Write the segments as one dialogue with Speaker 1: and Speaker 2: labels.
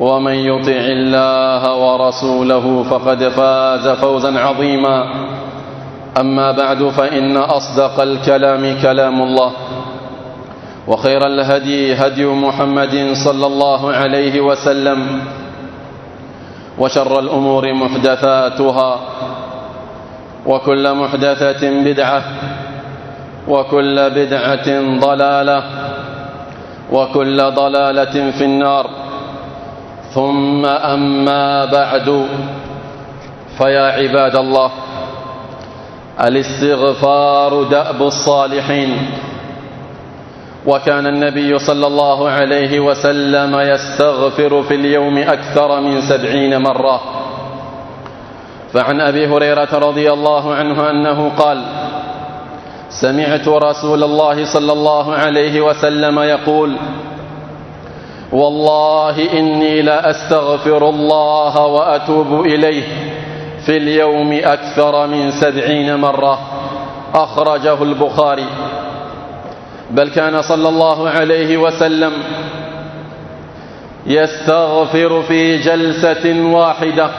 Speaker 1: ومن يطع الله ورسوله فقد فاز فوزا عظيما. أما بعد فإن أصدق الكلام كلام الله وخير الهدي هدي محمد صلى الله عليه وسلم وشر الأمور محدثاتها وكل محدثة بدعة وكل بدعة ضلالة وكل ضلالة في النار. ثم أما بعد فيا عباد الله الاستغفار دأب الصالحين. وكان النبي صلى الله عليه وسلم يستغفر في اليوم أكثر من سبعين مرة. فعن أبي هريرة رضي الله عنه أنه قال سمعت رسول الله صلى الله عليه وسلم يقول والله إني لأستغفر الله وأتوب إليه في اليوم أكثر من سبعين مرة. أخرجه البخاري. بل كان صلى الله عليه وسلم يستغفر في جلسة واحدة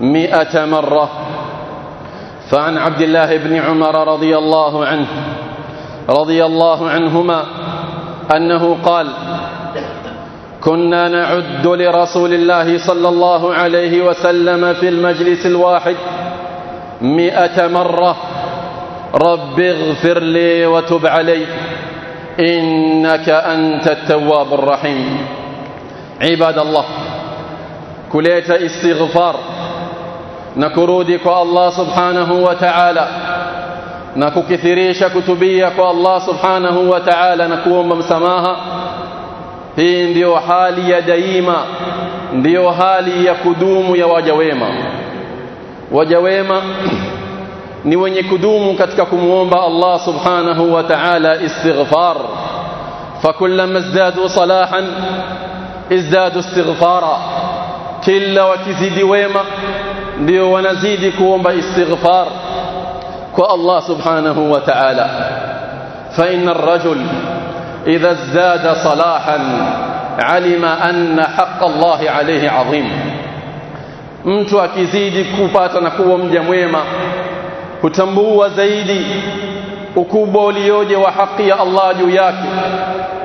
Speaker 1: مئة مرة. فعن عبد الله بن عمر رضي الله عنه رضي الله عنهما أنه قال كنا نعد لرسول الله صلى الله عليه وسلم في المجلس الواحد مئة مرة. رب اغفر لي وتب علي. إنك أنت التواب الرحيم. عباد الله كليت استغفار. na kurudi kwa Allah subhanahu wa ta'ala na kukithirisha kutubia kwa hii ndiyo hali ya daima ndiyo hali ya kudumu ya waja wema waja wema ni wenye kudumu katika kumuomba Allah subhanahu wa ta'ala istighfar fakullama izdadu salahan izdadu istighfara kila wakizidi wema ndio wanazidi kuomba istighfar kwa Allah subhanahu wa ta'ala fa inna ar-rajul idha zada salahan alima anna haqq Allah alayhi azim mtu akizidi kupata na kuwa mja mwema hutambua zaidi ukubwa ulioje wa haki ya Allah juu yake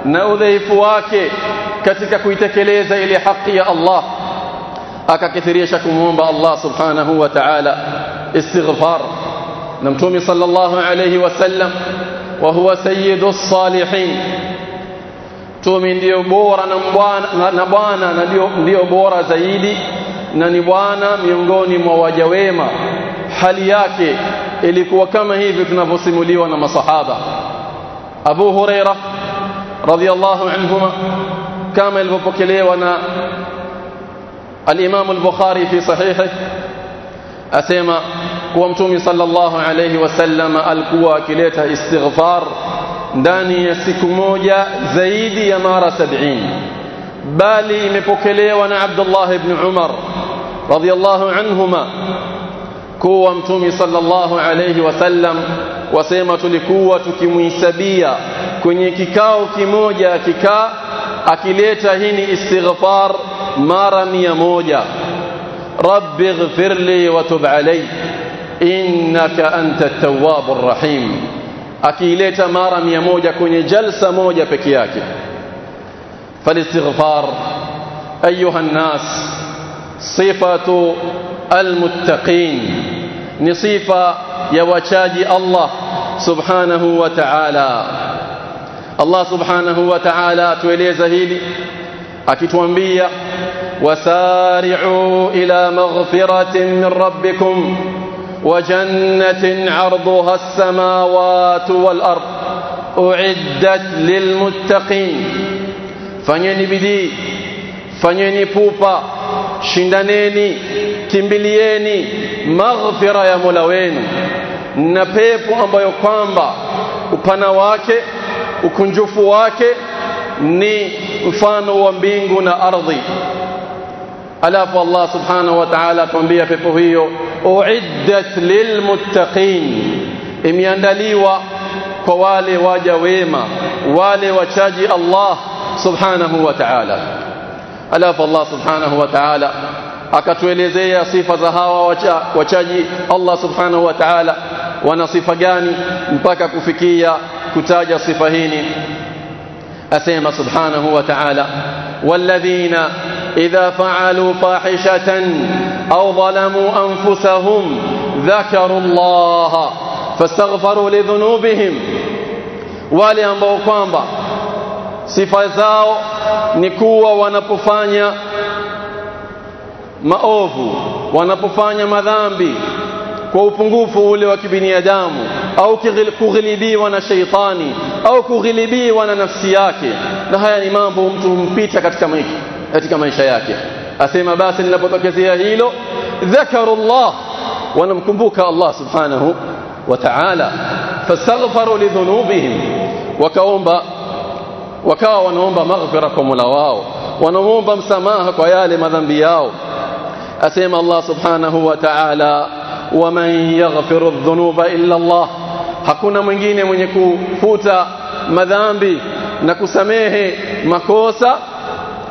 Speaker 1: na udhaifu wake katika kuitekeleza ile haki ya Allah akakithirisha kumuomba Allah subhanahu wa ta'ala istighfar na mtume sallallahu alayhi wasallam wa huwa sayyidu salihin mtume ndio bora na bwana na bwana na ndio ndio bora zaidi na ni bwana miongoni mwa waja wema hali yake ilikuwa kama hivi tunavyosimuliwa na masahaba Abu Huraira radhiyallahu anhuma kama ilivyopokelewa na الإمام البخاري في صحيحه أسيما kuwa mtume sallallahu alayhi wasallam alikuwa akileta istighfar ndani ya siku moja zaidi ya mara 70 bali imepokelewa na Abdullah ibn Umar radiyallahu anhuma kuwa mtume sallallahu alayhi wasallam wasema tulikuwa tukimhisabia kwenye kikao kimoja kikaa akileta hini istighfar mara mia moja rabbi ighfir li wa tub alayhi innaka anta at-tawwabur rahim akileta mara mia moja kwenye jalsa moja peke yake فالاستغفار أيها الناس صفة المتقين نصيفة يوشاج الله سبحانه وتعالى الله سبحانه وتعالى tueleza hili akituambia wasari'u ila maghfiratin min rabbikum وجنة عرضها السماوات والأرض أعدت للمتقين. فنيني بدي فنيني بوبا شندانيني كمبلييني مغفرة يا مولوين نبيب أمبا يقامبا upana wake ukunjufu wake ni mfano wa mbingu alafu Allah subhanahu wa ta'ala atuambia pepo hiyo uiddat lilmuttaqin imeandaliwa kwa wale waja wema wale wachaji Allah subhanahu wa ta'ala alafu Allah subhanahu wa ta'ala akatuelezea sifa za hawa wacha, wachaji Allah subhanahu wa ta'ala wana sifa gani mpaka kufikia kutaja sifa hini asema subhanahu wa ta'ala walladhina idha fa'alu fahishatan aw zalamu anfusahum dhakaru Allah fastaghfaru lidhunubihim wale ambao kwamba sifa zao ni kuwa wanapofanya maovu wanapofanya madhambi kwa upungufu ule wa kibinadamu au kughilibiwa na sheitani au kughilibiwa na nafsi yake na haya ni mambo mtu humpita katika maisha, katika maisha yake asema basi linapotokezea hilo dhakarullah wanamkumbuka Allah subhanahu wa ta'ala fastaghfaru lidhunubihim wakaomba wakawa wanaomba maghfira kwa Mola wao wanaomba msamaha kwa yale madhambi yao asema Allah subhanahu wa ta'ala waman yaghfiru dhunuba illa Allah hakuna mwingine mwenye kufuta madhambi na kusamehe makosa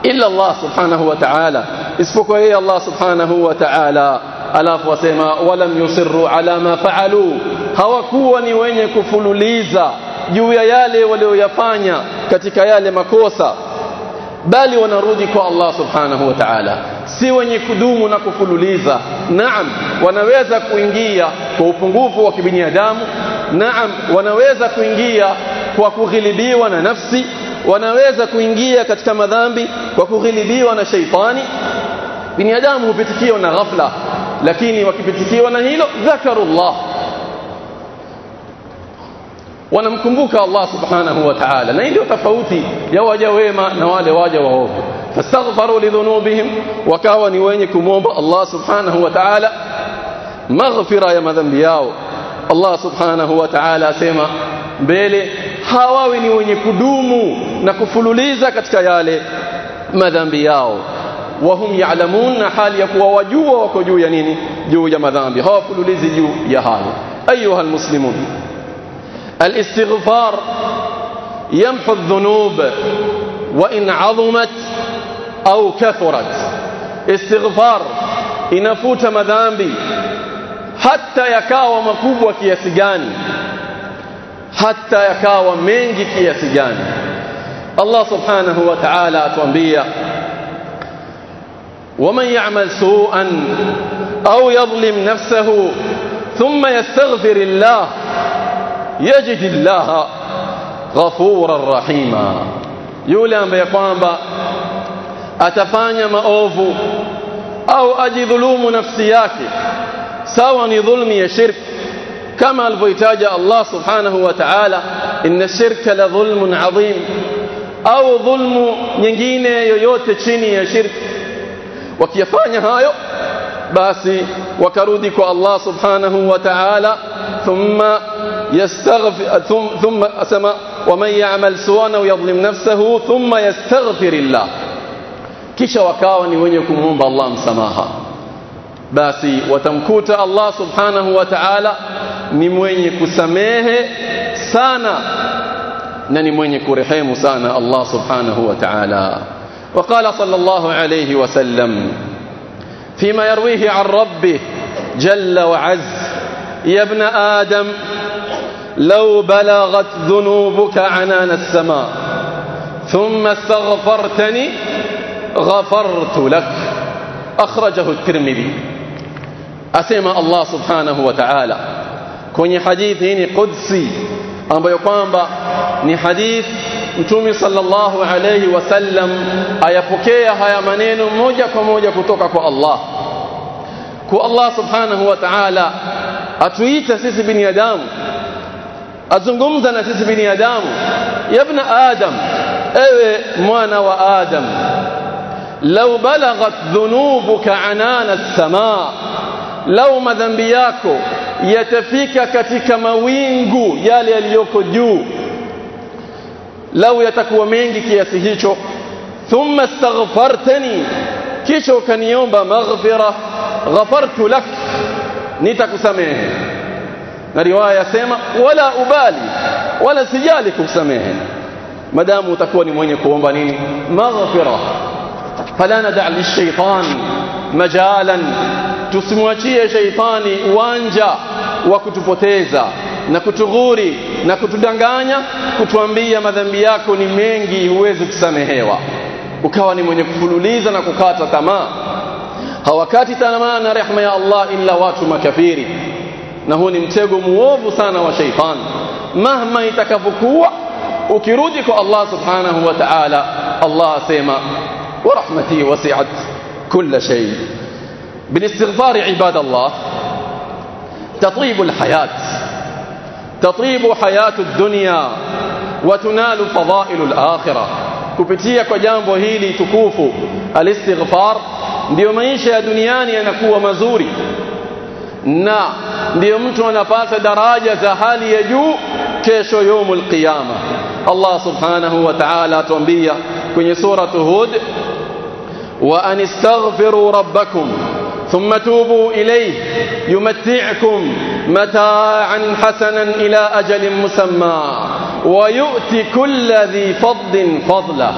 Speaker 1: إلا الله سبحانه وتعالى. اسفكوا إيه الله سبحانه وتعالى. ألاف وسيما ولم يصروا على ما فعلوا. هو كوني وين يكفلوا ليزا يويا يالي ولو يفانيا كتك يالي مكوسا. بالي ونرودك الله سبحانه وتعالى. سيوني كدوم نكفلوا ليزا نعم ونويزا كوينجيا كوفنغوفو وكبني أدام نعم ونويزا كوينجيا kwa kughilibiwa na nafsi wanaweza kuingia katika madhambi kwa kughilibiwa na sheitani binadamu hupitikiwa na ghafla lakini wakipitikiwa na hilo dhakarullah wanamkumbuka Allah subhanahu wa ta'ala na ndio tofauti ya waja wema na wale waja waovu fastaghfaru lidhunubihim wakawa ni wenye kumwomba Allah subhanahu wa ta'ala maghfira ya madhambi yao Allah subhanahu wa ta'ala asema mbele hawawi ni wenye kudumu na kufululiza katika yale madhambi yao wahum ya'lamun na hali ya kuwa wajua wako juu ya nini juu ya madhambi hawafululizi juu ya hayo ayuha almuslimun الاستغفار يمحو الذنوب وإن عظمت أو كثرت استغفار inafuta madhambi hata yakawa makubwa kiasi gani حتى يكاوى منك يا سجان. الله سبحانه وتعالى أتوانبيا ومن يعمل سوءا أو يظلم نفسه ثم يستغفر الله يجد الله غفورا رحيما. يولي أنبي يقوان با أتفاني مأوف أو أجي ظلوم نفسياتي سواني ظلمي شرك. كما الفيتاج الله سبحانه وتعالى إن الشرك لظلم عظيم أو ظلم نجين يوت تشيني شرك. وكيفان هايو؟ بس وكرودك الله سبحانه وتعالى ثم يستغفر ثم, ثم أسمى ومن يعمل سوانا ويظلم نفسه ثم يستغفر الله. كيش وكاوني هم بالله مسماها. Basi watamkuta Allah subhanahu wa ta'ala ni mwenye kusamehe sana na ni mwenye kurehemu sana Allah subhanahu wa ta'ala وقال صلى الله عليه وسلم فيما يرويه عن ربه جل وعز يا ابن آدم لو بلغت ذنوبك عنان السماء ثم استغفرتني غفرت لك أخرجه الترمذي أسمى الله سبحانه وتعالى kwenye hadithi hii ni qudsi ambayo kwamba ni hadith mtume sallallahu alayhi wasallam ayapokea haya maneno moja kwa moja kutoka kwa Allah kwa Allah subhanahu wa ta'ala atuita sisi binadamu azungumza na sisi binadamu yabna adam ewe mwana wa adam law balaghat dhunubuka anana as-samaa لو مذنبياكو يتفيك كتك موينجو يالي اليوكو جو لو يتكو مينجي كياسهيشو ثم استغفرتني كيشو كان يوم بمغفرة غفرت لك. نيتك سميه رواية سيما ولا أبالي ولا سيالك سميه مدام تكوني مينكو ومبنيني مغفرة. فلا ندع للشيطان مجالا. Tusimwachie shaitani uwanja wa kutupoteza na kutughuri na kutudanganya kutuambia madhambi yako ni mengi huwezi kusamehewa ukawa ni mwenye kufululiza na kukata tamaa hawakati tamaa na rehema ya Allah illa watu makafiri na huu ni mtego muovu sana wa shaitani mahma itakavyokuwa ukirudi kwa Allah subhanahu wa ta'ala Allah asema wa rahmati wasi'at kull shay بالاستغفار عباد الله تطيب الحياة تطيب حياة الدنيا وتنال فضائل الآخرة kupitia kwa jambo hili tukufu alistighfar ndio maisha ya duniani yanakuwa mazuri na ndio mtu anapata daraja za hali ya juu kesho yaumul qiyama Allah subhanahu wa ta'ala atuambia kwenye suratu Hud wa anistaghfiru rabbakum ثم توبوا إليه يمتعكم متاعا حسنا إلى أجل مسمى ويؤتي كل ذي فضل فضله.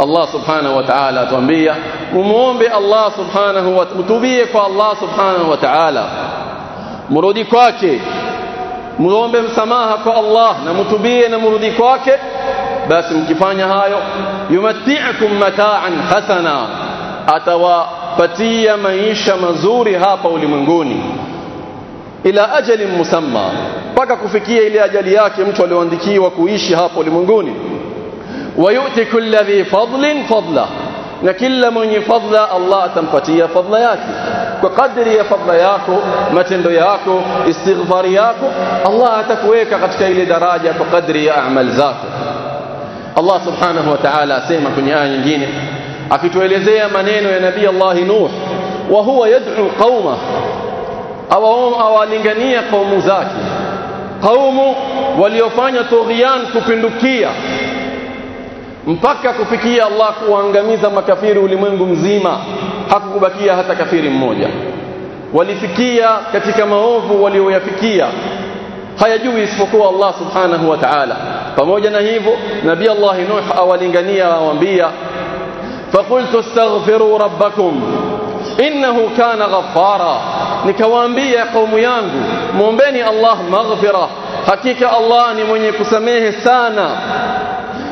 Speaker 1: الله سبحانه وتعالى تنبيه. ومؤمن الله سبحانه وتبيه الله سبحانه وتعالى. msamaha kwa Allah na mtubie na mrudi kwake basi mkifanya hayo yumati'kum mata'an hasana atawa patia maisha mazuri hapa ulimwenguni ila ajalin musamma mpaka kufikia ile ajali yake mtu alioandikiwa kuishi hapa ulimwenguni wayuti kulli dhi fadlin fadla na kila mwenye fadla Allah atampatia fadla yake kwa kadri ya fadla yako matendo yako istighfari yako Allah atakuweka katika ile daraja kwa kadri ya amali zako Allah subhanahu wa ta'ala asema kwenye aya nyingine akituelezea maneno ya nabii Allah Nuh wa huwa yad'u qauma awalingania kaumu zake kaumu waliofanya tughyan kupindukia mpaka kufikia Allah kuangamiza makafiri ulimwengu mzima hakukubakia hata kafiri mmoja walifikia katika maovu walioyafikia hayajui isipokuwa Allah subhanahu wa ta'ala pamoja na hivyo nabii Allah Nuh awalingania awaambia فقلت استغفروا ربكم. إنه كان غفارا. نكوانبي يا قوم يانجو. مومبني الله مغفرة. حقيقة الله نمني كسميه سانا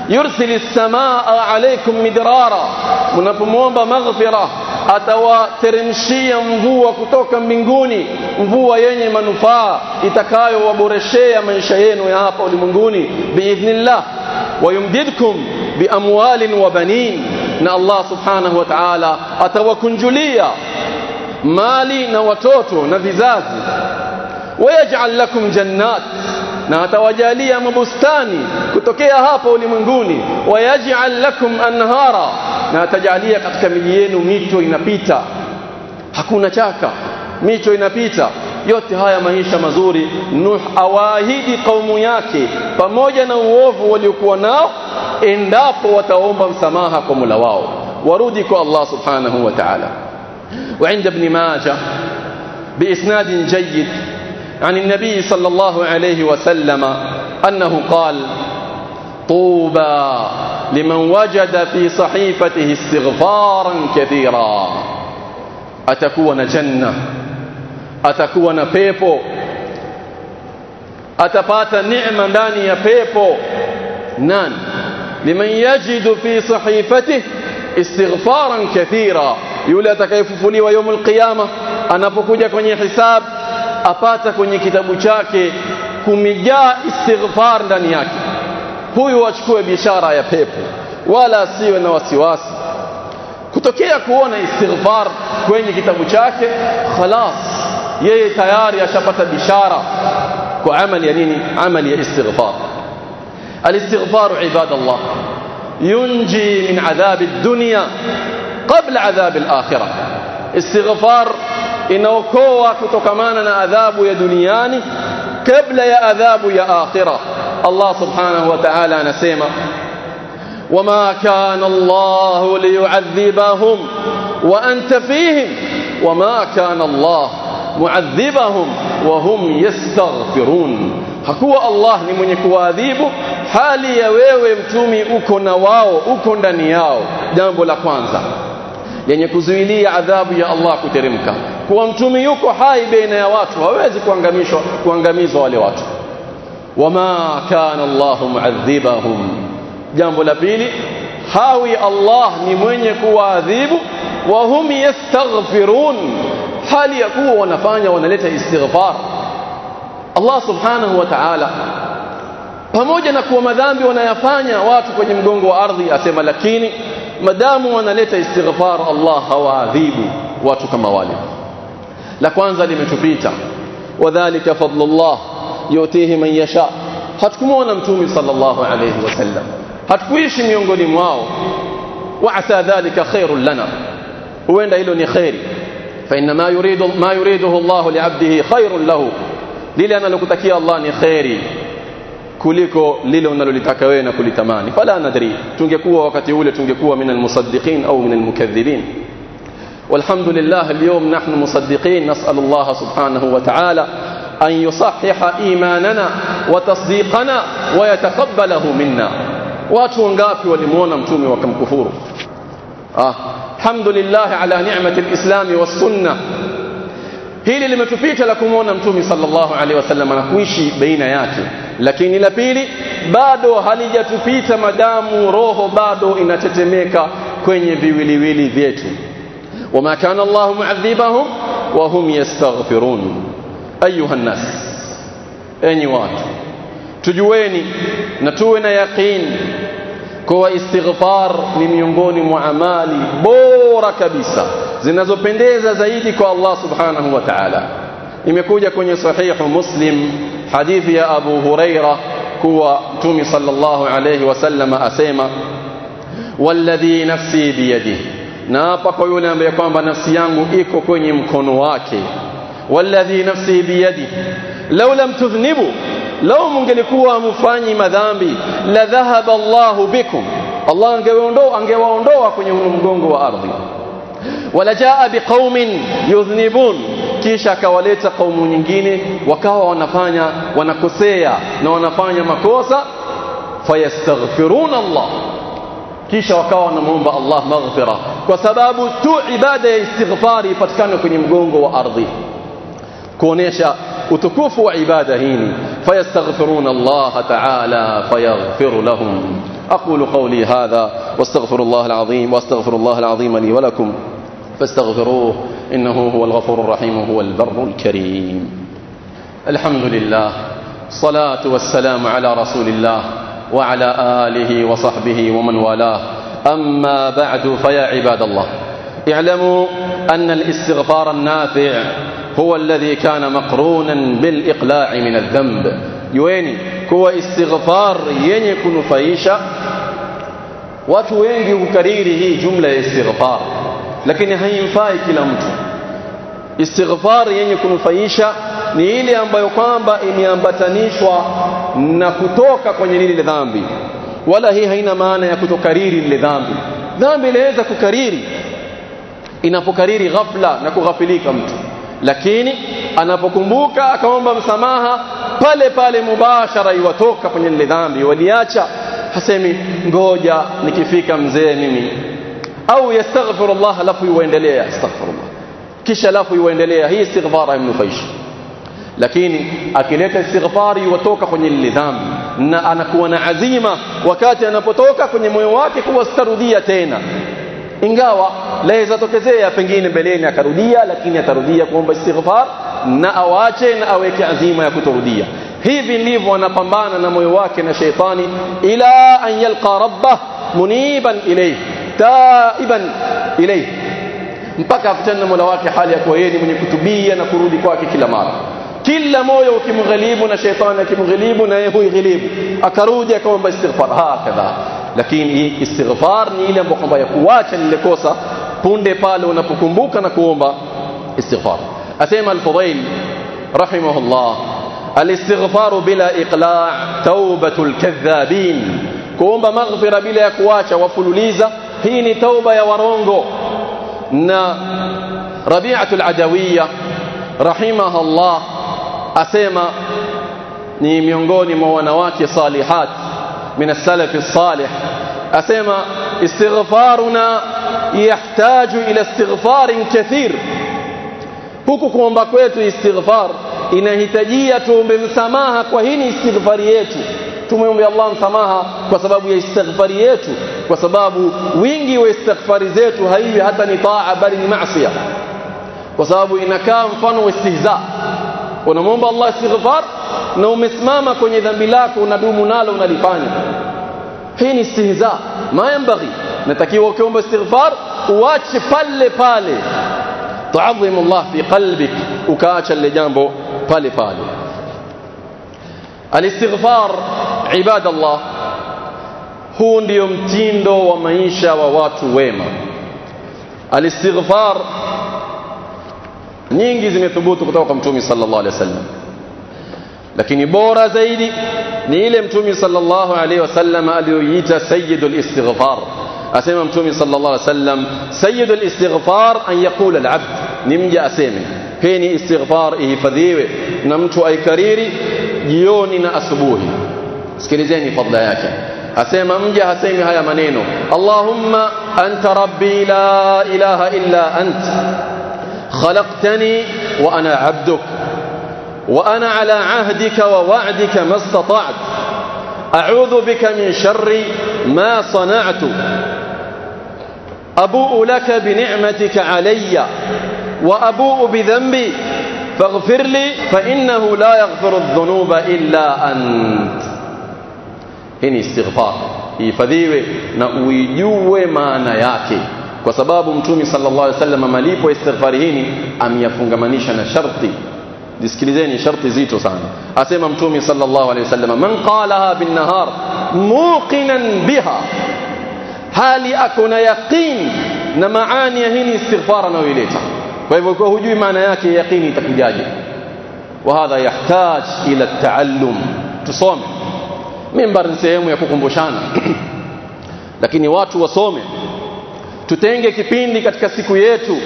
Speaker 1: يرسل السماء عليكم مدرارا. منفموانب مغفرة. أتوا ترمشي مفوة كتوكا منغوني. مفوة يني منفاء إتكايو وبرشي من شيين ويهاب أولي منغوني بإذن الله. ويمددكم بأموال وبنين. Na Allah subhanahu wa ta'ala atawakunjulia mali na watoto na vizazi wayaj'al lakum jannat na atawajalia mabustani kutokea hapa ulimwenguni wayaj'al lakum anhara na atajalia katika miji yenu mito inapita hakuna chaka mito inapita yote haya maisha mazuri Nuh awaahidi kaumu yake pamoja na uovu waliokuwa nao endapo wataomba msamaha kwa Mola wao warudi kwa Allah subhanahu wa ta'ala وعند ابن ماجه بإسناد جيد عن النبي صلى الله عليه وسلم أنه قال طوبى لمن وجد في صحيفته استغفارا كثيرا أتكون جنة أتكون بيبو atapata neema ndani ya pepo nani liman yajidu fi sahifatihi istighfaran kathira yule atakayefufuliwa يوم القيامه anapokuja kwenye hisab apata kwenye kitabu chake kumijaa istighfar ndani yake huyu achukue bishara ya pepo wala asiwe na wasiwasi kutokea kuona istighfar kwenye kitabu chake khalas yeye tayari ashapata bishara kwa amali ya nini amali ya istighfar الاستغفار عباد الله ينجي من عذاب الدنيا قبل عذاب الآخرة استغفار inaokoa kutokamana na adhabu ya duniani kabla ya adhabu ya akhira Allah subhanahu wa ta'ala anasema wama kana Allah liyu'adhibahum wa anta fihim wama kana Allah mu'adhibahum wa hum yastaghfirun hakuwa Allah ni mwenye kuadhibu hali ya wewe mtumi uko na wao uko ndani yao jambo la kwanza lenye kuzuilia adhabu ya Allah kuteremka kuwa mtumi yuko hai baina ya watu hawezi kuangamishwa kuangamizwa wale watu wama kana Allah muadhibahum jambo la pili hawi Allah ni mwenye kuwaadhibu wa hum yastaghfirun hali ya kuwa wanafanya wanaleta istighfar Allah subhanahu wa ta'ala pamoja na kuwa madhambi wanayafanya watu kwenye mgongo wa ardhi asema lakini madamu wanaleta istighfar Allah hawaadhibu watu kama wale la kwanza limetupita wadhālika fadlullah yutihi man yasha hatukumuona mtume sallallahu alayhi wasallam hatukuishi miongoni mwao wa asa dhalika khairun lana huenda hilo ni khairi فإن ما, يريد ما يريده الله لعبده خير له. للي أنا لكتكي الله نخيري كلكو للي أنا لتكوين كل تماني فلا ندري. تنجكوا وقت يولي تنجكوا من المصدقين أو من المكذبين. والحمد لله اليوم نحن مصدقين. نسأل الله سبحانه وتعالى أن يصحح إيماننا وتصديقنا ويتقبله منا. واتوا نقافي ولمونا متومي وكم كفور. آه. الحمد لله على نعمة الإسلام والسنة. هيل لما تفيت لكم ونمتومي صلى الله عليه وسلم. نكوشي بين ياتي لكن إلى بيلي بعد هلية تفيت مدام روح بعد إن تتميك كوني بولي ولي ولي ذيتي. وما كان الله معذبهم وهم يستغفرون. أيها الناس أيها الناس تجويني نتوين يقين. Kwa istighfar ni miongoni mwa amali bora kabisa zinazopendeza zaidi kwa Allah subhanahu wa ta'ala imekuja kwenye sahihu muslim hadithi ya abu huraira kuwa mtume sallallahu alayhi wasallam asema walladhi nafsi biyadihi na hapa kwa yule ambaye kwamba nafsi yangu iko kwenye mkono wake والذي نفسي بيده لو لم تذنبوا lau mungelikuwa hamfanyi madhambi لذهب الله بكم. الله angewaondoa angewaondoa kwenye mgongo wa ardhi. ولجاء بقوم يذنبون. Kisha akawaleta qaumu nyingine wakawa wanafanya wanakosea na wanafanya makosa فيستغفرون الله. Kisha wakawa wanamuomba الله maghfira. Kwa sababu tu ibada ya istighfari ipatikane kwenye mgongo wa ardhi. Kuonyesha hii فيستغفرون الله تعالى فيغفر لهم أقول قولي هذا وأستغفر الله العظيم وأستغفر الله العظيم لي ولكم فاستغفروه إنه هو الغفور الرحيم هو البر الكريم. الحمد لله صلاة والسلام على رسول الله وعلى آله وصحبه ومن والاه. أما بعد فيا عباد الله اعلموا أن الاستغفار النافع هو الذي كان مقرونا بالإقلاع من الذنب يويني هو استغفار yenye kunufaisha watu wengi hukariri hii jumla ya istighfar lakini haimfai kila mtu istighfar yenye kunufaisha ni ile ambayo kwamba imeambatanishwa na kutoka kwenye lile dhambi wala hii haina maana ya kutokariri lile dhambi dhambi inaweza kukariri inapokariri ghafla na kughafilika mtu lakini anapokumbuka akaomba msamaha pale pale mubashara iwatoka kwenye ile dhambi waliacha hasemi ngoja nikifika mzee mimi au yastaghfirullah alafu yuendelea astaghfirullah kisha alafu yuendelea hii istighfar haimnufaishi lakini akileta istighfari watoka kwenye lile dhambi na anakuwa na azima wakati anapotoka kwenye moyo wake kuwa sitarudia tena ingawa laweza tokezea pengine mbeleni akarudia lakini atarudia kuomba istighfar na awache na aweke azima ya kutorudia hivi ndivyo anapambana na moyo wake na sheitani ila an yalqa rabbah muniban ilayhi taiban ilayhi mpaka akutane na Mola wake hali ya kuwa yeye ni mwenye kutubia na kurudi kwake kila mara kila moyo ukimghalibu na sheitani akimghalibu na yeye huighilibu akarudi akaomba istighfar hakadha lakini istighfar ni ile ambayo kwamba ya kuacha lile kosa punde pale unapokumbuka na kuomba istighfar asema al-Fudayl rahimahullah الاستغفار بلا إقلاع توبة الكذابين maghfira bila ya kuacha wafululiza hii ni tauba ya warongo na Rabi'atul Adawiyya rahimahullah asema ni miongoni mwa wanawake salihat min as-salaf as-salih asema istighfaruna yahtaju ila istighfarin kathir huku kuomba kwetu istighfar inahitajia tuombe msamaha kwa hii istighfari yetu tumwombe Allah msamaha kwa sababu ya istighfari yetu kwa sababu wingi wa istighfari zetu haiwi hata ni taa bali ni maasiya kwa sababu inakaa mfano wa istihza unamwomba Allah istighfar na umesimama kwenye dhambi lako unadumu nalo unalifanya hii ni istihza ma yambaghi natakiwa ukiomba istighfar uache pale pale tuadhimu Allah fi qalbik ukaacha lile jambo pale pale alistighfar ibada Allah huu ndio mtindo wa maisha wa watu wema alistighfar nyingi zimethubutu kutoka kwa mtume sallallahu alaihi wasallam lakini bora zaidi ni ile mtume sallallahu alaihi wasallam aliyoita sayyidul istighfar asema mtume sallallahu alaihi wasallam sayyidul istighfar an yaqula al-abd ni aseme hii istighfar ihifadhiwe na mtu aikariri jioni na asubuhi sikilizeni fadla yake asema mja hasemi haya maneno Allahumma anta rabbi la ilaha illa ant خلقتني وأنا عبدك وأنا على عهدك ووعدك ما استطعت. أعوذ بك من شر ما صنعت. أبوء لك بنعمتك علي وأبوء بذنبي. فاغفر لي فإنه لا يغفر الذنوب إلا أنت. هنا استغفار. ifadhiwe na uijue maana kwa sababu mtume sallallahu alaihi wasallam malipo istighfari hii ameyafungamanisha na sharti disikilizeni sharti zito sana asema mtume sallallahu alaihi wasallam man qalaha bin nahar muqinan biha hali akona yaqin na maani ya hii istighfar anayoileta kwa hivyo kwa hujui maana yake yaqini itakujaje وهذا يحتاج إلى التعلم tusome mimbar ni sehemu ya kukumbushana lakini watu wasome tutenge kipindi katika siku yetu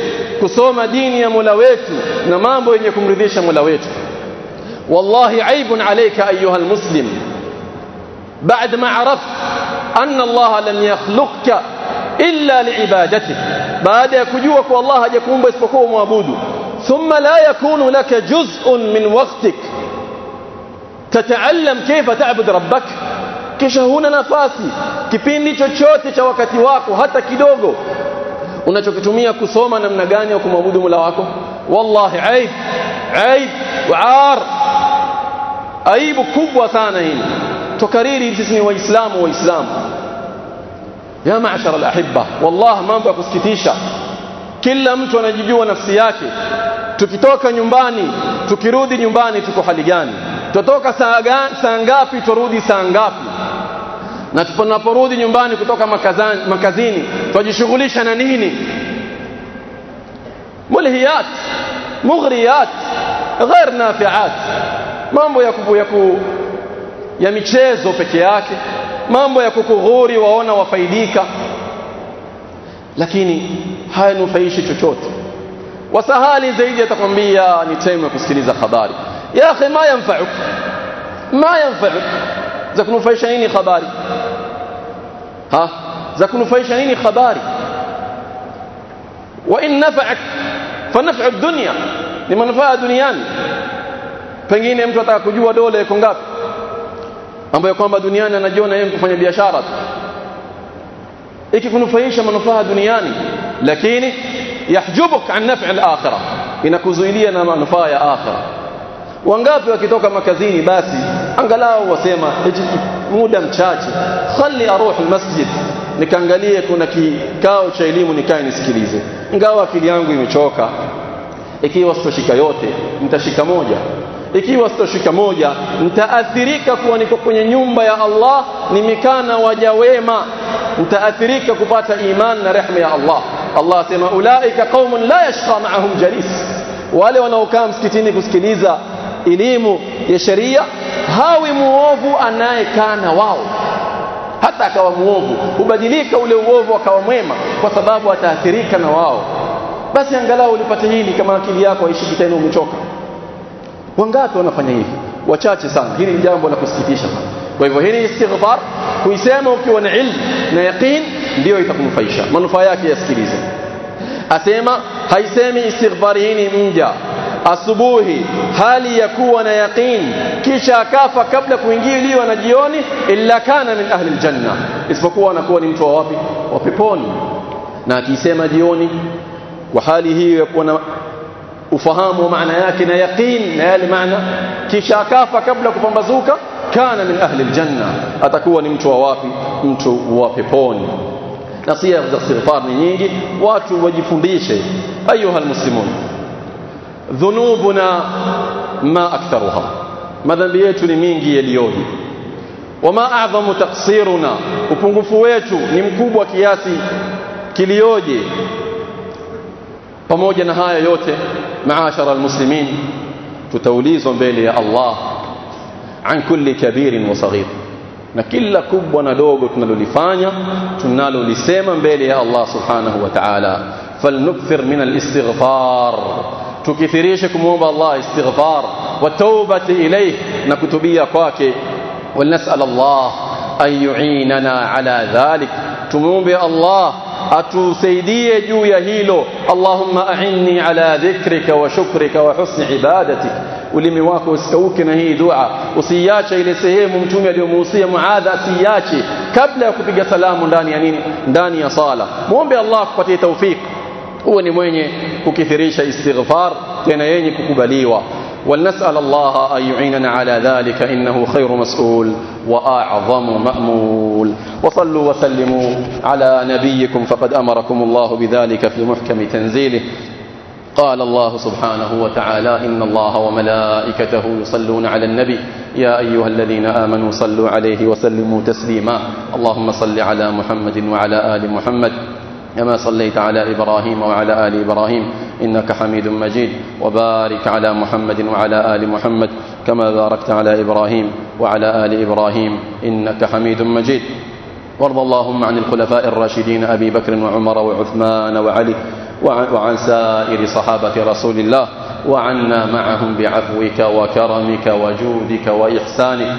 Speaker 1: kusoma dini ya Mola wetu na mambo yenye kumridhisha Mola wetu wallahi aibun alayka ayuha almuslim بعد ما عرفت أن الله لم يخلقك إلا لعبادته بعد يكجوك والله hajakuumba isipokuwa muabudu ثم لا يكون لك جزء من وقتك تتعلم كيف تعبد ربك kisha huna nafasi kipindi chochote cha wakati wako hata kidogo unachokitumia kusoma namna gani ya kumwabudu Mola wako wallahi aib aib waar aibu kubwa sana hii tukariri sisi ni waislamu waislamu ya maashara alahibba wallahi mambo ya kusikitisha kila mtu anajijua nafsi yake tukitoka nyumbani tukirudi nyumbani tuko hali gani tutoka saa ngapi turudi saa ngapi na tunaporudi nyumbani kutoka makazani, makazini twajishughulisha na nini mulhiyat mughriyat ghair nafiat mambo ya kubu, ya, ku, ya michezo peke yake mambo ya kukughuri waona wafaidika lakini hayanufaishi chochote wasahali zaidi atakwambia ni time ya kusikiliza habari ya akhi ma yanfa'uk ma yanfa'uk za kunufaisha nini habari ha za kunufaisha nini habari wa in nafa'ak fa naf'u dunya ni manufaa duniani pengine mtu ataka kujua dola iko ngapi ambayo kwamba duniani anajiona yeye kufanya biashara ikikunufaisha manufaa duniani lakini yahjubuk an naf'i al-akhirah inakuzuilia na manufaa ya akhirah wangapi wakitoka makazini basi angalau wasema muda mchache khali aruh almasjid nikaangalie kuna kikao cha elimu nikae nisikilize ingawa akili yangu imechoka ikiwa sitoshika yote nitashika moja ikiwa sitoshika moja nitaathirika kuwa niko kwenye nyumba ya Allah nimekana waja wema nitaathirika kupata iman na rehema ya Allah Allah asema ulaika qaumun la yashqa ma'ahum jalis wale wanaokaa msikitini kusikiliza elimu ya sheria hawi muovu anayekaa na wao hata akawa muovu hubadilika ule uovu akawa mwema kwa sababu ataathirika na wao basi angalau ulipate hili kama akili yako haishiki tena umechoka wangapi wanafanya hivi wachache sana hili ni jambo la kusikitisha sana kwa hivyo hili istighfar kuisema ukiwa na ilmu na yaqin ndio itakunufaisha manufaa yake yasikilize asema haisemi istighfar hii ni mja asubuhi hali ya kuwa na yaqin kisha akafa kabla kuingiliwa na jioni illa kana min ahli aljanna isipokuwa anakuwa ni mtu wa wapi wa peponi na akisema jioni kwa hali hiyo ya kuwa na ufahamu wa maana yake na yaqin na yale maana kisha akafa kabla kupambazuka kana min ahli aljanna atakuwa ni mtu wa wapi mtu wa peponi nasia za istighfar ni nyingi watu wajifundishe ayuha almuslimun dhunubuna ma aktharuha madhambi yetu ni mingi yaliyoje wama a'dhamu taqsiruna upungufu wetu ni mkubwa kiasi kilioje pamoja na haya yote maashara almuslimin tutaulizwa mbele ya Allah an kulli kabirin wa saghir na kila kubwa na dogo tunalolifanya tunalolisema mbele ya Allah subhanahu wa ta'ala falnukthir min alistighfar tukithirishe kumwomba Allah istighfar wa tawbati ilayh na kutubia kwake ولنسأل الله أن يعيننا على ذلك تمومب الله atusaidie juu ya hilo Allahumma a'inni ala dhikrika wa shukrika wa husni ibadatik ulimi wako usikauke na hii dua usiache ile sehemu mtume aliyomuhusia Muadha asiache kabla ya kupiga salamu ndani ya nini ndani ya sala muombe Allah akupatie tawfik uwe ni mwenye kukithirisha istighfar tena yenye kukubaliwa. ولنسأل الله أن يعيننا على ذلك إنه خير مسؤول وأعظم مأمول وصلوا وسلموا على نبيكم فقد أمركم الله بذلك في محكم تنزيله قال الله سبحانه وتعالى إن الله وملائكته يصلون على النبي يا أيها الذين آمنوا صلوا عليه وسلموا تسليما اللهم صل على محمد وعلى آل محمد كما صليت على إبراهيم وعلى آل إبراهيم إنك حميد مجيد. وبارك على محمد وعلى آل محمد كما باركت على إبراهيم وعلى آل إبراهيم إنك حميد مجيد. وارض اللهم عن الخلفاء الراشدين أبي بكر وعمر وعثمان وعلي وعن سائر صحابة رسول الله وعنا معهم بعفوك وكرمك وجودك وإحسانك.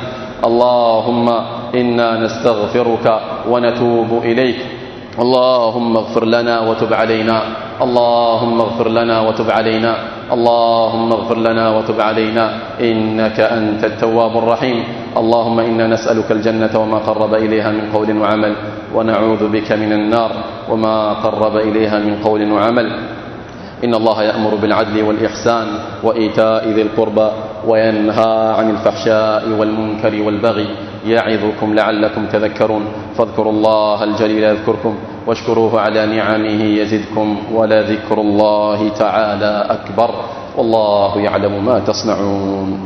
Speaker 1: اللهم إنا نستغفرك ونتوب إليك. اللهم اغفر لنا وتب علينا. اللهم اغفر لنا وتب علينا. اللهم اغفر لنا وتب علينا. إنك أنت التواب الرحيم. اللهم إنا نسألك الجنة وما قرب إليها من قول وعمل. ونعوذ بك من النار وما قرب إليها من قول وعمل. إن الله يأمر بالعدل والإحسان وإيتاء ذي القربى وينهى عن الفحشاء والمنكر والبغي. يعظكم لعلكم تذكرون. فاذكروا الله الجليل يذكركم واشكروه على نعمه يزدكم ولذكر الله تعالى أكبر. والله يعلم ما تصنعون.